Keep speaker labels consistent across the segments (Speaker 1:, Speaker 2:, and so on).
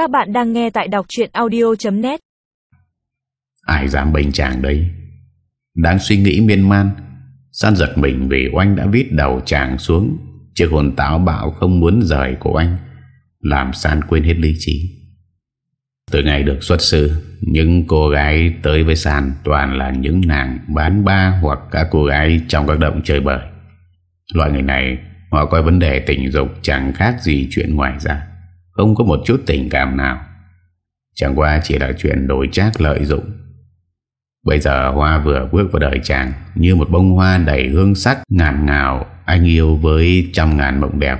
Speaker 1: Các bạn đang nghe tại đọc chuyện audio.net
Speaker 2: Ai dám bình chàng đấy? Đang suy nghĩ miên man. San giật mình vì oanh đã vít đầu chàng xuống Chiếc hồn táo bạo không muốn rời của anh Làm San quên hết lý trí. Từ ngày được xuất sư, Những cô gái tới với San Toàn là những nàng bán ba Hoặc các cô gái trong các động chơi bời. Loại người này, Họ coi vấn đề tình dục chẳng khác gì chuyện ngoài ra không có một chút tình cảm nào. Chẳng qua chỉ là chuyện đổi trác lợi dụng. Bây giờ Hoa vừa bước vào đời chàng, Như một bông hoa đầy hương sắc, ngàn ngào, Anh yêu với trăm ngàn mộng đẹp.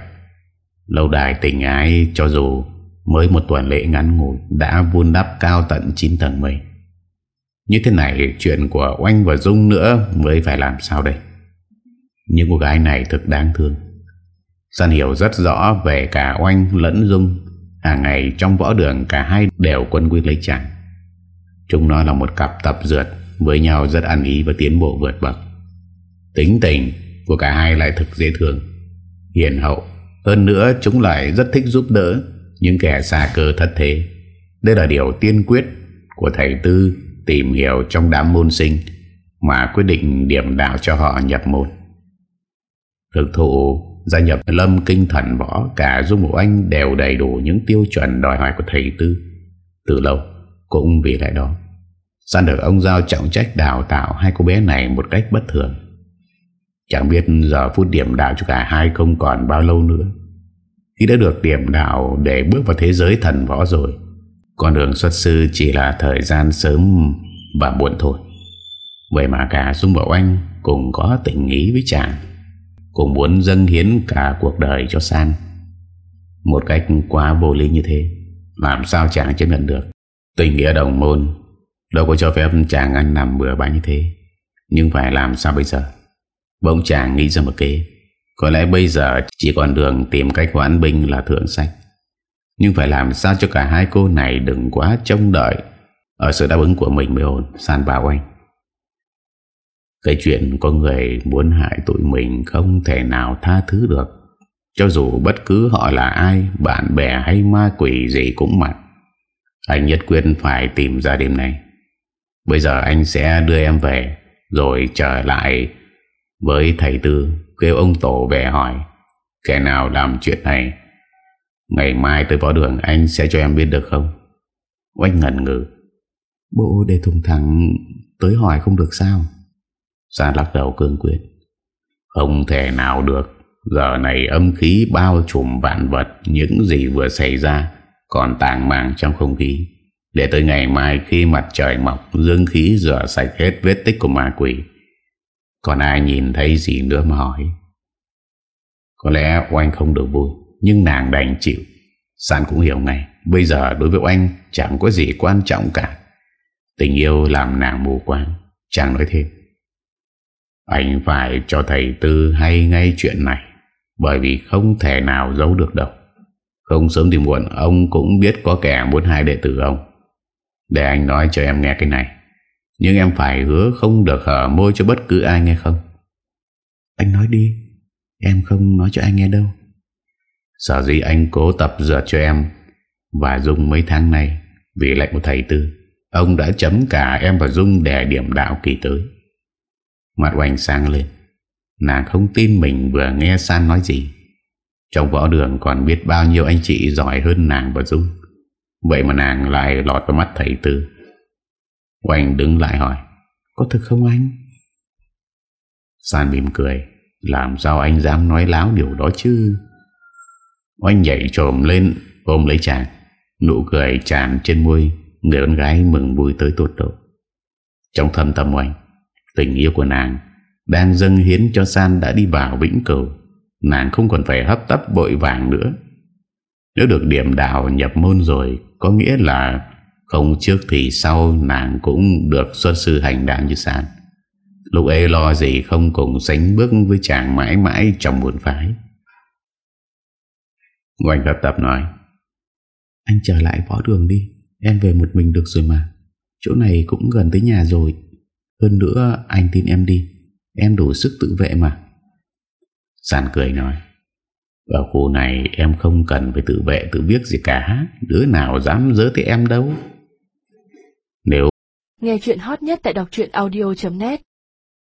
Speaker 2: Lâu đài tình ái cho dù Mới một tuần lễ ngắn ngủi Đã vun đắp cao tận 9 tầng mây. Như thế này Chuyện của Oanh và Dung nữa Mới phải làm sao đây? Những cô gái này thực đáng thương. San hiểu rất rõ về cả Oanh lẫn Dung. Hàng ngày trong võ đường cả hai đều quân quyết lấy chàng. Chúng nó là một cặp tập dượt, Với nhau rất ăn ý và tiến bộ vượt bậc. Tính tình của cả hai lại thực dễ thương. Hiền hậu, Hơn nữa chúng lại rất thích giúp đỡ Những kẻ xa cơ thất thế. Đây là điều tiên quyết Của thầy Tư tìm hiểu trong đám môn sinh Mà quyết định điểm đạo cho họ nhập môn. Thực thụ Gia nhập lâm kinh thần võ, Cả Dung Bộ Anh đều đầy đủ Những tiêu chuẩn đòi hỏi của thầy Tư. Từ lâu, cũng vì lẽ đó, San được ông giao trọng trách đào tạo Hai cô bé này một cách bất thường. Chẳng biết giờ phút điểm đạo cho cả hai không còn bao lâu nữa, Khi đã được điểm đạo để bước vào thế giới thần võ rồi, Con đường xuất sư chỉ là thời gian sớm và muộn thôi. Vậy mà cả Dung Bảo Anh cũng có tình ý với chàng. Cũng muốn dâng hiến cả cuộc đời cho San. Một cách quá vô lý như thế, Làm sao chàng chấp nhận được? Tình nghĩa đồng môn, Đâu có cho phép chàng ăn nằm bữa bánh như thế. Nhưng phải làm sao bây giờ? Bỗng chàng nghĩ ra một kế. Có lẽ bây giờ chỉ còn đường tìm cách hoãn binh là thượng sách. Nhưng phải làm sao cho cả hai cô này đừng quá trông đợi. Ở sự đáp ứng của mình mới ổn, San bảo anh cái chuyện có người muốn hại tụi mình không thể nào tha thứ được. Cho dù bất cứ họ là ai, Bạn bè hay ma quỷ gì cũng mặc. Anh nhất quyết phải tìm ra đêm nay. Bây giờ anh sẽ đưa em về, Rồi trở lại Với thầy Tư, Kêu ông Tổ về hỏi, Kẻ nào làm chuyện này? Ngày mai tới võ đường, anh sẽ cho em biết được không? Oanh ngần ngừ Bộ để thùng thẳng, Tới hỏi không được sao? Sa lắc đầu cương quyết. Không thể nào được. Giờ này âm khí bao trùm vạn vật, Những gì vừa xảy ra Còn tàng màng trong không khí. Để tới ngày mai khi mặt trời mọc, Dương khí rửa sạch hết vết tích của ma quỷ, Còn ai nhìn thấy gì nữa mà hỏi? Có lẽ oanh không được vui, Nhưng nàng đành chịu. San cũng hiểu ngay, Bây giờ đối với oanh chẳng có gì quan trọng cả. Tình yêu làm nàng mù quáng, Chàng nói thêm. Anh phải cho thầy Tư hay ngay chuyện này, Bởi vì không thể nào giấu được đâu. Không sớm thì muộn, Ông cũng biết có kẻ muốn hai đệ tử ông. Để anh nói cho em nghe cái này. Nhưng em phải hứa không được hở môi cho bất cứ ai nghe không? Anh nói đi, Em không nói cho anh nghe đâu. Sở dĩ anh cố tập dượt cho em Và Dung mấy tháng nay Vì lệnh của thầy Tư, Ông đã chấm cả em và Dung để điểm đạo kỳ tới. Mặt oanh sang lên. Nàng không tin mình vừa nghe San nói gì. Trong võ đường còn biết bao nhiêu anh chị giỏi hơn nàng và Dung. Vậy mà nàng lại lọt vào mắt thầy Tư. Oanh đứng lại hỏi, Có thực không anh? San mỉm cười, Làm sao anh dám nói láo điều đó chứ? Oanh nhảy trồm lên, Ôm lấy chàng. Nụ cười tràn trên môi, Người con gái mừng vui tới tột độ. Trong thâm tâm oanh Tình yêu của nàng Đang dâng hiến cho San đã đi vào vĩnh cửu. Nàng không còn phải hấp tấp vội vàng nữa. Nếu được điểm đạo nhập môn rồi, có nghĩa là Không trước thì sau nàng cũng được xuất sư hành đạo như San. Lúc ấy lo gì không cùng sánh bước với chàng mãi mãi trong buồn phái. Ngoảnh gặp tập nói, Anh trở lại võ đường đi, Em về một mình được rồi mà. Chỗ này cũng gần tới nhà rồi. Hơn nữa, anh tin em đi. Em đủ sức tự vệ mà. Sàn cười nói Ở khu này em không cần phải tự vệ, tự biết gì cả. Đứa nào dám dỡ tới em đâu. Nếu
Speaker 3: Nghe chuyện hot nhất tại đọc audio.net